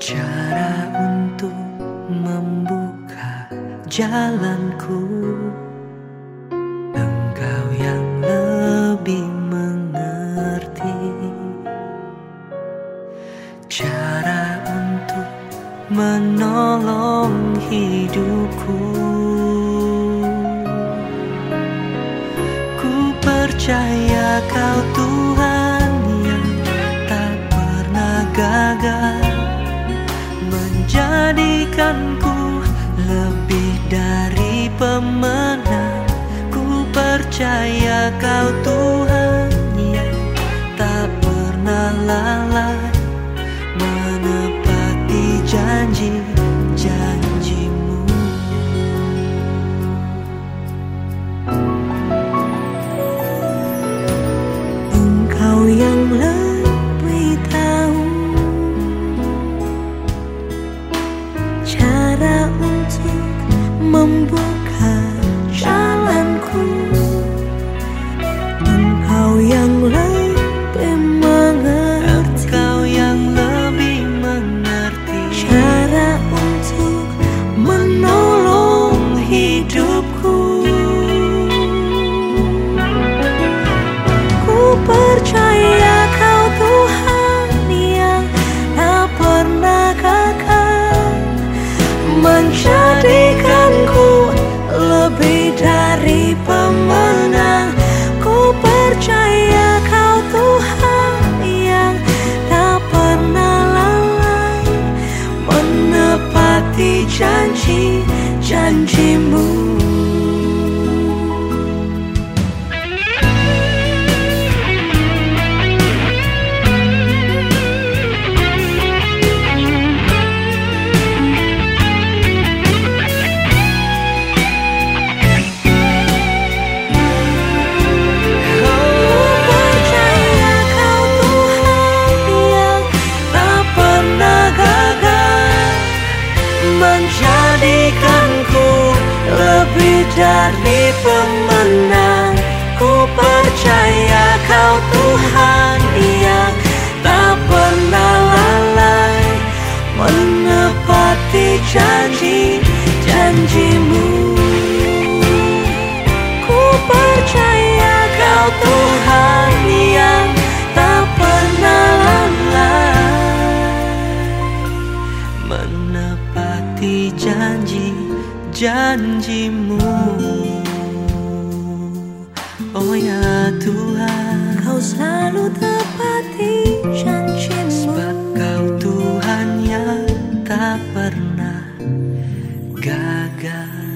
cara untuk membuka jalanku. Engkau yang lebih mengerti. Cara untuk menolong hidupku. Ku percaya kau tuh Menjadikanku lebih dari pemenang. Ku percaya kau Tuhan yang tak pernah lalai Menepati janji-janjimu Engkau yang lebih Menepati janji-janjimu percaya dari pemenang janjimu. Oh ya Tuhan. Kau selalu tepati janjimu. Sebab kau Tuhan yang tak pernah gagal.